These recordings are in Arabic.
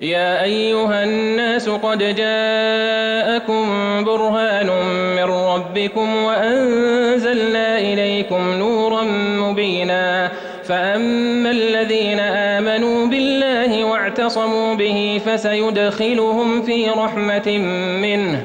يا أيها الناس قد جاءكم برهان من ربكم وأنزلنا إليكم نورا مبينا فأما الذين آمنوا بالله واعتصموا به فسيدخلهم في رحمة منه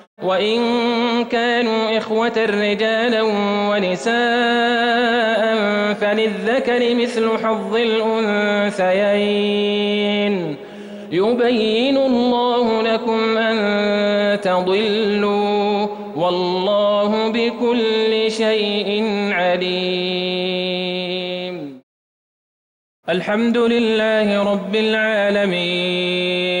وإن كانوا إخوة رجالا ونساء فللذكر مثل حظ الأنثيين. يبين الله لكم أن تضلوا والله بكل شيء عليم. الحمد لله رب العالمين.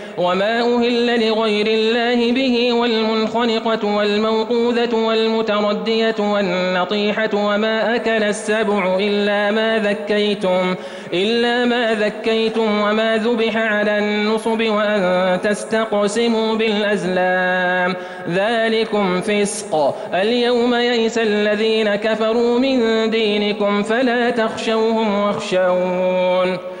وما أهل لغير الله به والمنخنقة والموقوذة والمتردية والنطيحة وما أكل السبع إلا ما ذكيتم إلا ما ذكيتم وما ذبح على النصب وأن تستقسموا بالأزلام. ذلكم فسق. اليوم يئس الذين كفروا من دينكم فلا تخشوهم واخشون.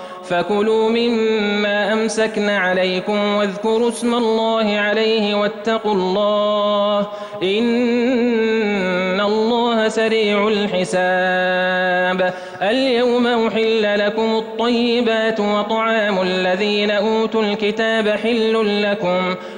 فكلوا مما أمسكن عليكم واذكروا اسم الله عليه واتقوا الله إن الله سريع الحساب. اليوم أحل لكم الطيبات وطعام الذين أوتوا الكتاب حل لكم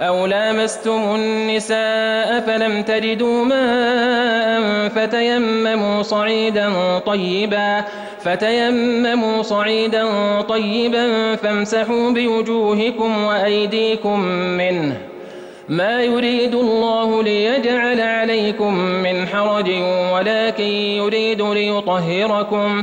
أو لامستم النساء فلم تجدوا ماء فتيمموا صعيدا طيبا فتيمموا صعيدا طيبا فامسحوا بوجوهكم وأيديكم منه. ما يريد الله ليجعل عليكم من حرج ولكن يريد ليطهركم.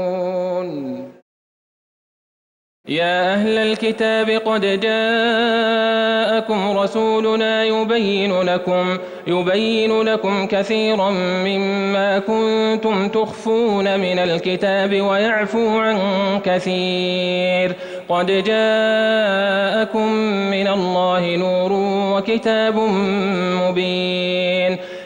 يا أهل الكتاب قد جاءكم رسولنا يبين لكم يبين لكم كثيرا مما كنتم تخفون من الكتاب ويعفو عن كثير. قد جاءكم من الله نور وكتاب مبين.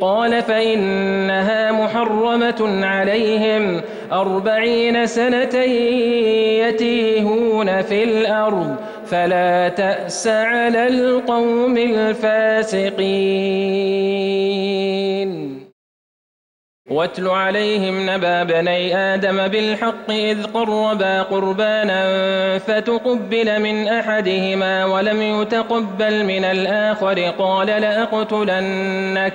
قال فإنها محرمة عليهم أربعين سنة يتيهون في الأرض فلا تأس على القوم الفاسقين. واتل عليهم نبأ بني آدم بالحق إذ قربا قربانا فتقبل من أحدهما ولم يتقبل من الآخر قال لأقتلنك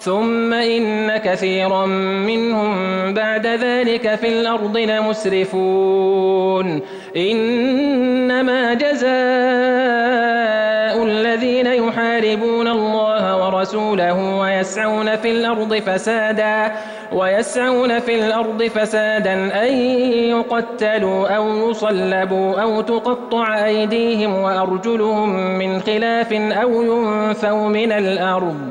ثم إن كثيرا منهم بعد ذلك في الأرض لمسرفون إنما جزاء الذين يحاربون الله ورسوله ويسعون في الأرض فسادا ويسعون في الأرض فسادا أن يقتلوا أو يصلبوا أو تقطع أيديهم وأرجلهم من خلاف أو ينفوا من الأرض